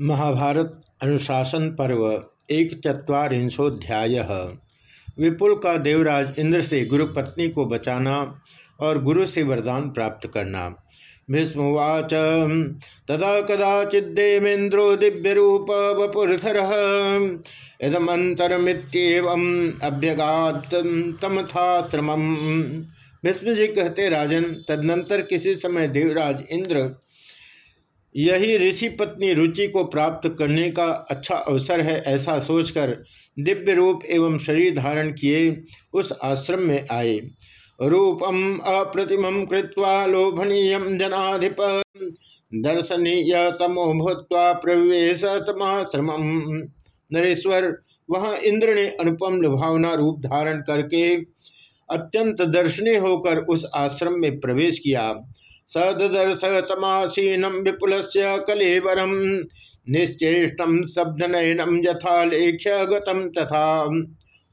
महाभारत अनुशासन पर्व एक चुरीशोध्याय विपुल का देवराज इंद्र से गुरुपत्नी को बचाना और गुरु से वरदान प्राप्त करना। भीष्मवाच, तदा कदाचिदेवेन्द्रो दिव्य रूप वपुरधर इदमंतरमित्यव अभ्यगात तमथाश्रम भीष्म जी कहते, राजन, तदनंतर किसी समय देवराज इंद्र यही ऋषि पत्नी रुचि को प्राप्त करने का अच्छा अवसर है ऐसा सोचकर दिव्य रूप एवं शरीर धारण किए उस आश्रम में आए। रूपम अप्रतिम कृत्वा लोभनीय जनाधिप दर्शनीय तमो भूत प्रवेश तमाश्रम नरेश्वर, वहाँ इंद्र ने अनुपम लुभावना रूप धारण करके अत्यंत दर्शनीय होकर उस आश्रम में प्रवेश किया। सदर्श तमासीनम विपुल कलेवरम निश्चेष्टम शब्द नयनम यथा लेख्य गतम तथा।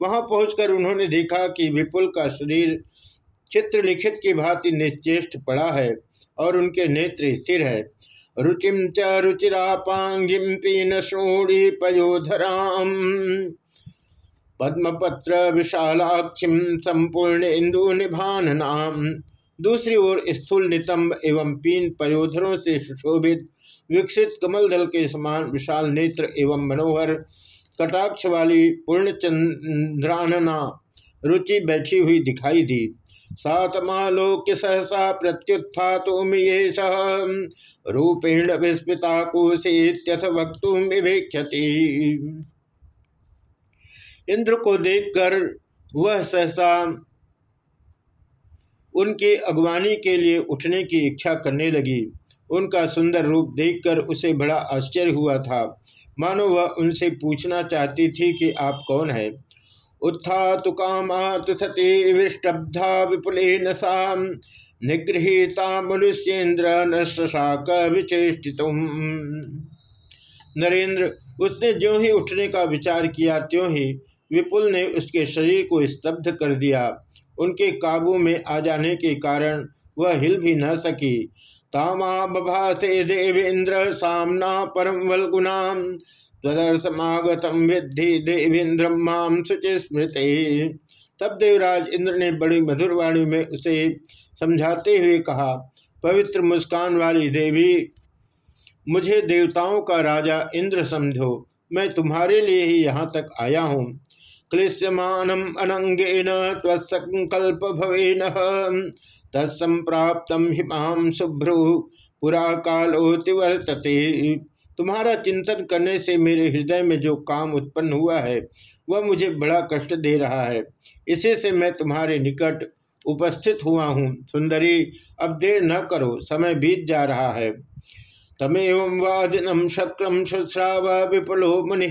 वहाँ पहुंचकर उन्होंने देखा कि विपुल का शरीर चित्र लिखित की भांति निश्चेष्ट पड़ा है और उनके नेत्र स्थिर है। रुचिम च रुचिरापांगिम पीन श्रोणी पयोधराम पद्मपत्र विशालाक्षिम संपूर्ण इंदु निभान नाम दूसरी ओर स्थूल नितंब एवं पीन पयोधरों से सुशोभित, विकसित कमल दल के समान विशाल नेत्र एवं मनोहर, कटाक्ष वाली पूर्णचंद्रानना रुचि बैठी हुई दिखाई दी। सातमालोक्य सहसा प्रत्युत्था तुम ये सह, रूपेण विस्मिता कुशीत्यथ वक्तुम विभेक्षति। इंद्र को देखकर वह सहसा उनकी अगवानी के लिए उठने की इच्छा करने लगी। उनका सुंदर रूप देखकर उसे बड़ा आश्चर्य हुआ था। मानो वह उनसे पूछना चाहती थी कि आप कौन है? उत्था तो कामात सती विपुले नशा निगृहीता मनुष्येन्द्र नरेंद्र, उसने जो ही उठने का विचार किया, त्यों ही विपुल ने उसके शरीर को स्तब्ध कर दिया। उनके काबू में आ जाने के कारण वह हिल भी न सकी। तामा बभासे देवेंद्र सामना परम वलगुनाम तदर्थमागतम विद्धि देवेंद्र माम सुचि स्मृति। तब देवराज इंद्र ने बड़ी मधुरवाणी में उसे समझाते हुए कहा, पवित्र मुस्कान वाली देवी, मुझे देवताओं का राजा इंद्र समझो। मैं तुम्हारे लिए ही यहाँ तक आया हूँ। क्लिश्यमानम अनंगेन त्वसंकल्प भवेन तत्संप्राप्त हिमाम शुभ्रु, पुरा कालोति तुम्हारा चिंतन करने से मेरे हृदय में जो काम उत्पन्न हुआ है, वह मुझे बड़ा कष्ट दे रहा है। इसी से मैं तुम्हारे निकट उपस्थित हुआ हूँ। सुंदरी, अब देर न करो, समय बीत जा रहा है। तमेव वादिनम शक्रम शुश्राव विपुलो मुनि।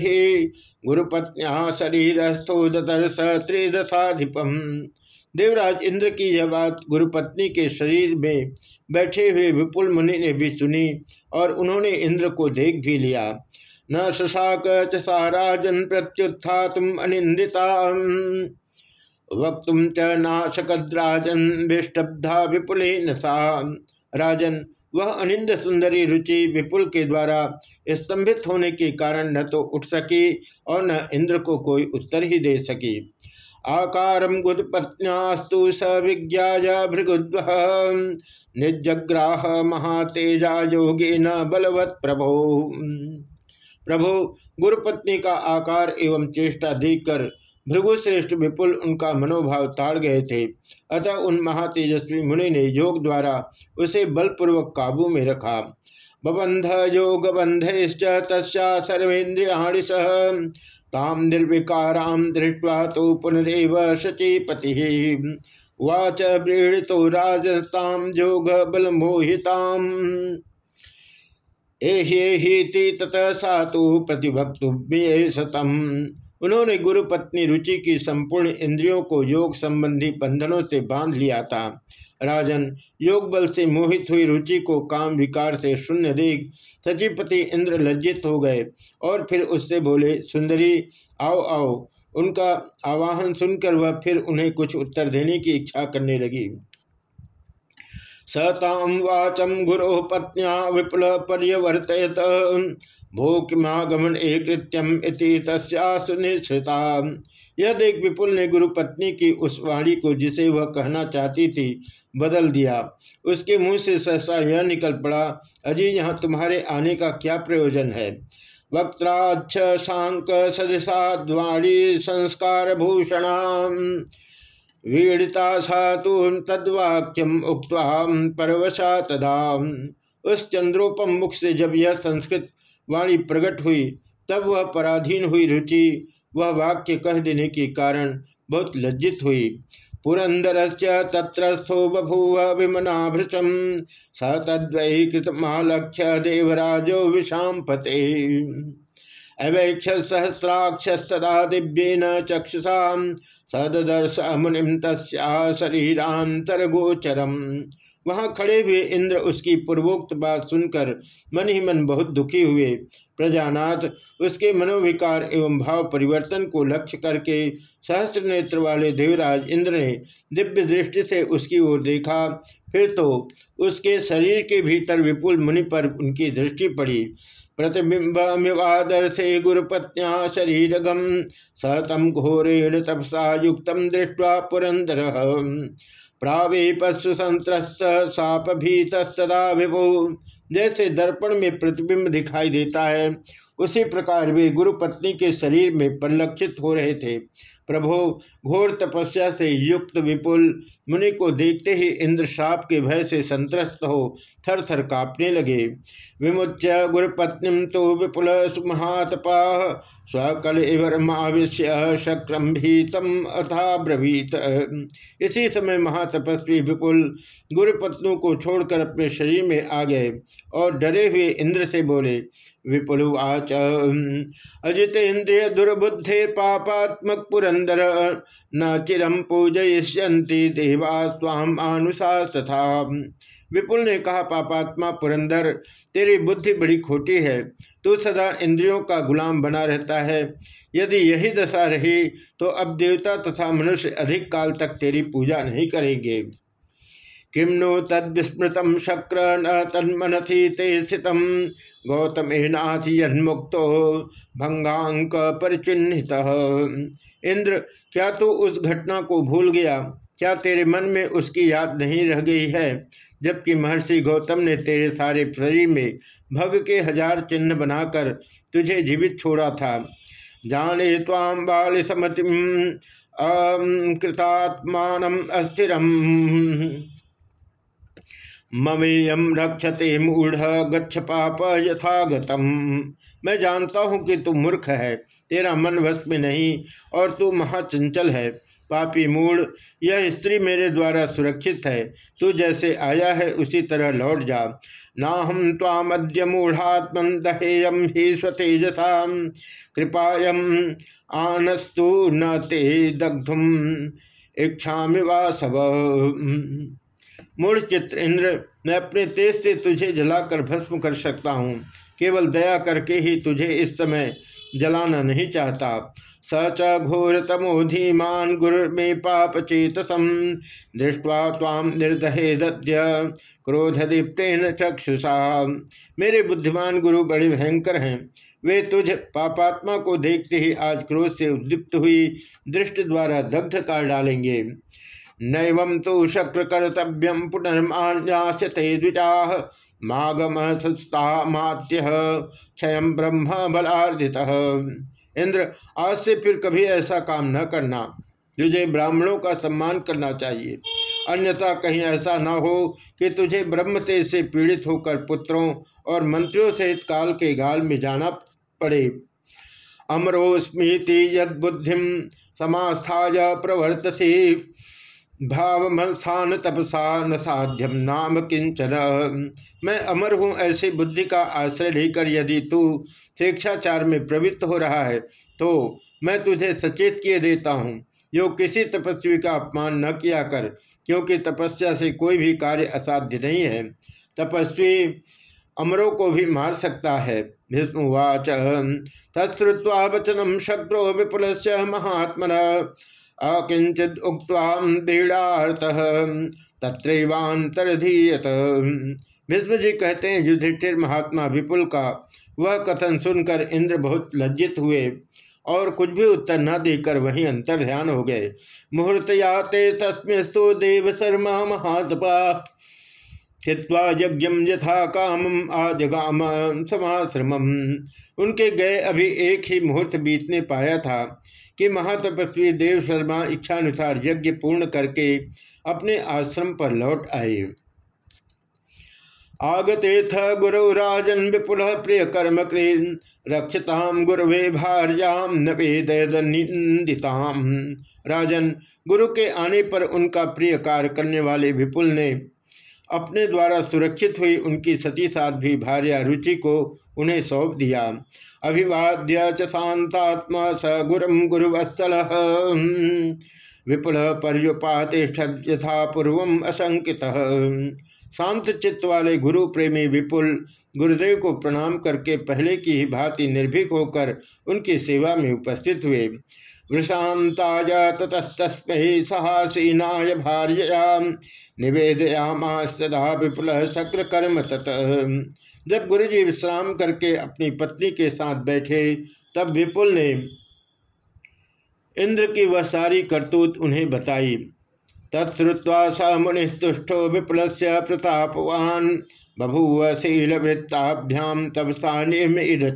गुरुपत्न्या शरीरस्थो ददर्श त्रिदशाधिपम देवराज इंद्र की यह बात गुरुपत्नी के शरीर में बैठे हुए विपुल मुनि ने भी सुनी और उन्होंने इंद्र को देख भी लिया। न शशाक चाराजन प्रत्युत्था तुम अनिंदिता। वक्त च नाशकद्राजन विष्टब्धा विपुले राजन वह अनिंद सुंदरी रुचि विपुल के द्वारा स्तंभित होने के कारण न तो उठ सकी और न इंद्र को कोई उत्तर ही दे सकी। आकारम गुदपत्न्यास्तु स विज्ञा भृगुद्व निजग्राह महातेजा योगे न बलवत प्रभो। प्रभो, गुरुपत्नी का आकार एवं चेष्टा देखकर भृगुश्रेष्ठ विपुल उनका मनोभाव ताड़ गए थे। अतः उन महातेजस्वी मुनि ने योग द्वारा उसे बलपूर्वक काबू में रखा। बबंध योग बंधश्च तस्या सर्वेन्द्रियाणि सह ताम निर्विकाराम दृष्टवा तो पुनरव शचीपति। वाच तो राजताम योग बल मोहिताम एहि ततः सा तो प्रतिभक्तु सतम। उन्होंने गुरु पत्नी रुचि की संपूर्ण इंद्रियों को योग संबंधी बंधनों से बाँध लिया था। राजन, योग बल से मोहित हुई रुचि को काम विकार से शून्य देख सचिपति इंद्र लज्जित हो गए और फिर उससे बोले, सुंदरी, आओ आओ। उनका आवाहन सुनकर वह फिर उन्हें कुछ उत्तर देने की इच्छा करने लगी। सताम वाचम गुरो पत्निया विपुल पर्यवर्तयत भोक्मागमन एकृत्यम इति सुनिश्चिता यह देख विपुल ने गुरु पत्नी की उस वाणी को जिसे वह कहना चाहती थी, बदल दिया। उसके मुँह से सहसा यह निकल पड़ा अजय यहाँ तुम्हारे आने का क्या प्रयोजन है? वक्त्राक्ष शांक सदसाद्वाणी संस्कार भूषण वीड़िता सा तो तद्वाक्यम उक्ता परवशा तदा उस चंद्रोपम मुख से जब यह संस्कृत वाणी प्रकट हुई, तब वह पराधीन हुई रुचि। वह वाक्य कह देने के कारण बहुत लज्जित हुई। पुरंदर तत्रस्थो बभूव विमनाभृशम स तद्वै कृतमालक्ष्य देवराजो विषाम पते अवैक्ष सहस्राक्षस्तदा दिव्येन चक्षुषा सदर्श मुनिम तस्या शरीरांतरगोचरम वहाँ खड़े हुए इंद्र उसकी पूर्वोक्त बात सुनकर मन ही मन बहुत दुखी हुए। प्रजानाथ, उसके मनोविकार एवं भाव परिवर्तन को लक्ष्य करके सहस्त्र नेत्र वाले देवराज इंद्र ने दिव्य दृष्टि से उसकी ओर देखा। फिर तो उसके शरीर के भीतर विपुल मुनि पर उनकी दृष्टि पड़ी। प्रतिबिंबमिवादर से गुरुपत्या शरीरगम सतम घोरेण तपसा युक्त दृष्टवा पुरंदर प्रावेपस्व संत्रस्त साप भीतस्तदा विभु जैसे दर्पण में प्रतिबिंब दिखाई देता है, उसी प्रकार वे गुरु पत्नी के शरीर में परिलक्षित हो रहे थे। प्रभो, घोर तपस्या से युक्त विपुल, मुनि को देखते ही इंद्र साप के भय से संत्रस्त हो थर थर कांपने लगे। विमुच्य गुरुपत्नी तो विपुल सुमहातपा। स्वकल इवरमाविश्य शक्रम भीतम अथा ब्रवीत। इसी समय महातपस्वी विपुल गुरुपत्नों को छोड़कर अपने शरीर में आ गए और डरे हुए इंद्र से बोले विपुलुवाच अजित इंद्रिय दुर्बुद्धे पापात्मक पुरंदर, न चिरम पूजयिष्यंति देवा स्वाम आनुषा तथा। विपुल ने कहा, पापात्मा पुरंदर, तेरी बुद्धि बड़ी खोटी है। तू सदा इंद्रियों का गुलाम बना रहता है। यदि यही दशा रही तो अब देवता तथा मनुष्य अधिक काल तक तेरी पूजा नहीं करेंगे। किम नो तद विस्मृत शक्र न तन्मनथि ते स्थित। गौतम नाथ यन्मुक्तो भंगांक परिचिन्हित इंद्र, क्या तू उस घटना को भूल गया? क्या तेरे मन में उसकी याद नहीं रह गई है? जबकि महर्षि गौतम ने तेरे सारे शरीर में भग के हज़ार चिन्ह बनाकर तुझे जीवित छोड़ा था। जाने ताम बाल समति कृतात्मान अस्थिरम ममेयम रक्षते मूढ़ गच्छ पाप यथागतम। मैं जानता हूँ कि तू मूर्ख है, तेरा मन वश में नहीं और तू महाचंचल है। पापी मूड यह स्त्री मेरे द्वारा सुरक्षित है। तू जैसे आया है, उसी तरह लौट जा। ना हम तामद्य मूढ़ात्म दहेयम ही स्वतेजसा। कृपायम आनस्तु न ते दग्धुम इच्छा सब मूढ़ चित्र इंद्र, मैं अपने तेज से तुझे जलाकर भस्म कर सकता हूँ। केवल दया करके ही तुझे इस समय जलाना नहीं चाहता। स च घोरतमो धीमान गुरुर्मे पाप चेतसम दृष्टवा ताम निर्दहे दद्य क्रोधदीप्तेन चक्षुषा। मेरे बुद्धिमान गुरु बड़े भयंकर हैं। वे तुझ पापात्मा को देखते ही आज क्रोध से उद्दीप्त हुई, दृष्टि द्वारा दग्ध कर डालेंगे। नैव तो शक्र कर्तव्यम पुनर्मान्यासते द्विजा मागम सस्ता मात्य क्षय ब्रह्म बलार्धित इंद्र, आज से फिर कभी ऐसा काम न करना। तुझे ब्राह्मणों का सम्मान करना चाहिए। अन्यथा कहीं ऐसा न हो कि तुझे ब्रह्म तेज से पीड़ित होकर पुत्रों और मंत्रियों सहित काल के गाल में जाना पड़े। अमरोस्मीति यद बुद्धिम समास्थाय प्रवर्तसी भावमस्थान तपसा न साध्यम नाम किंचन। मैं अमर हूँ ऐसी बुद्धि का आश्रय लेकर यदि तू शिक्षाचार में प्रवृत्त हो रहा है तो मैं तुझे सचेत किए देता हूँ। जो किसी तपस्वी का अपमान न किया कर, क्योंकि तपस्या से कोई भी कार्य असाध्य नहीं है। तपस्वी अमरों को भी मार सकता है भीष्मवाच तत्वा वचनम शक्रो विपुल महात्मन। अकिंचित उक्वा बीड़ात तत्रैवांतरधीयत भीष्म जी कहते हैं, युधिष्ठिर महात्मा विपुल का वह कथन सुनकर इंद्र बहुत लज्जित हुए और कुछ भी उत्तर न देकर वहीं अंतर ध्यान हो गए। मुहूर्त याते तस्मेस्तु देव शर्मा महात्पा हित्वा यज्ञम यथा काम आजगाम समाश्रम उनके गए अभी एक ही मुहूर्त बीतने पाया था। कि महातपस्वी देव शर्मा इच्छानुसार यज्ञ पूर्ण करके अपने आश्रम पर लौट आए। आगते थ गुरु राजन विपुल प्रिय कर्म कृ रक्षताम गुरुवे भार्याम निंदिताम। राजन, गुरु के आने पर उनका प्रिय कार्य करने वाले विपुल ने अपने द्वारा सुरक्षित हुई उनकी सती साध्वी भार्या रुचि को उन्हें सौंप दिया। अभिवाद्य शांतात्मा स गुरम गुरुवत्सल। विपुल पर्युपातिष्ठत यथा पूर्व असंकित। शांत चित्त वाले गुरु प्रेमी विपुल गुरुदेव को प्रणाम करके पहले की ही भांति निर्भीक होकर उनकी सेवा में उपस्थित हुए। वृषाताज ततस्तस्म सहासीनाय भार्यया। निवेदयामास्तदा विपुल शक्र कर्म तत। जब गुरुजी विश्राम करके अपनी पत्नी के साथ बैठे, तब विपुल ने इंद्र की वह सारी करतूत उन्हें बताई। तत्वा स मुनिस्तुष्टो विपुल से प्रतापवान। बभूव शीलवृत्ताभ्याम तब सानिमिद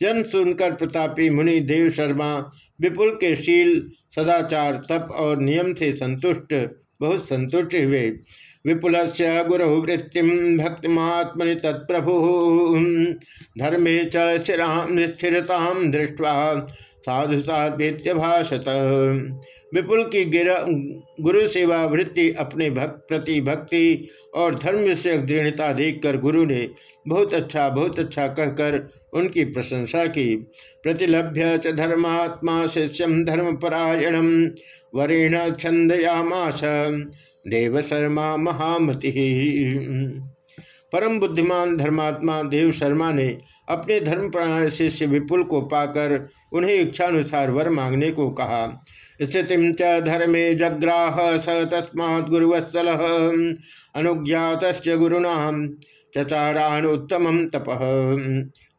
जन सुनकर प्रतापी मुनि देव शर्मा, विपुल के शील, सदाचार, तप और नियम से संतुष्ट, बहुत संतुष्ट हुए। विपुल से गुरु वृत्ति भक्तिमात्मनि तत्प्रभु। धर्मे चिरा स्थिरता दृष्टवा साधु साध्य भाषत विपुल की गिरा, गुरु सेवा वृत्ति अपने भक्त, प्रति भक्ति और धर्म से दृढ़ता देखकर गुरु ने बहुत अच्छा बहुत अच्छा कहकर उनकी प्रशंसा की। प्रतिलभ्य च धर्मात्मा शिष्यम धर्मपरायणम। वरेण छंदयामास। देव शर्मा महामति। परम बुद्धिमान धर्मात्मा देव शर्मा ने अपने धर्म शिष्य विपुल को पाकर उन्हें इच्छानुसार वर मांगने को कहा। स्थिति च धर्मे जग्राह स तस्मा गुरुवत्सल। अनुज्ञात गुरुना चचारान उत्तम तप।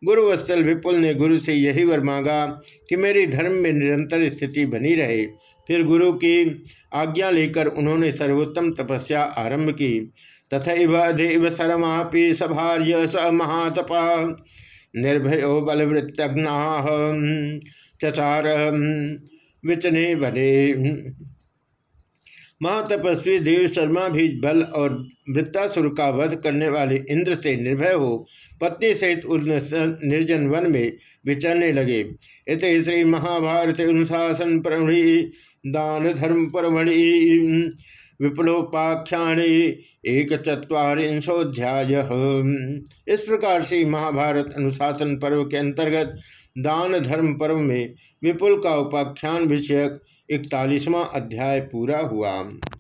गुरुवत्सल विपुल ने गुरु से यही वर मांगा कि मेरी धर्म में निरंतर स्थिति बनी रहे। फिर गुरु की आज्ञा लेकर उन्होंने सर्वोत्तम तपस्या आरंभ की। तथा देव शर्मापि सभार्य स महातपा निर्भयो बलवृत्तघ्ना चचार विचने बने। महातपस्वी देव शर्मा भी बल और वृत्तासुर का वध करने वाले इंद्र से निर्भय हो, पत्नी सहित निर्जन वन में विचरने लगे। इत श्री महाभारत अनुशासन परमढ़ि दान धर्म परमढ़ि, विपुलोपाख्याने एक चुरीशोध्याय इस प्रकार से महाभारत अनुशासन पर्व के अंतर्गत दान धर्म पर्व में विपुल का उपाख्यान विषयक इकतालीसवां अध्याय पूरा हुआ।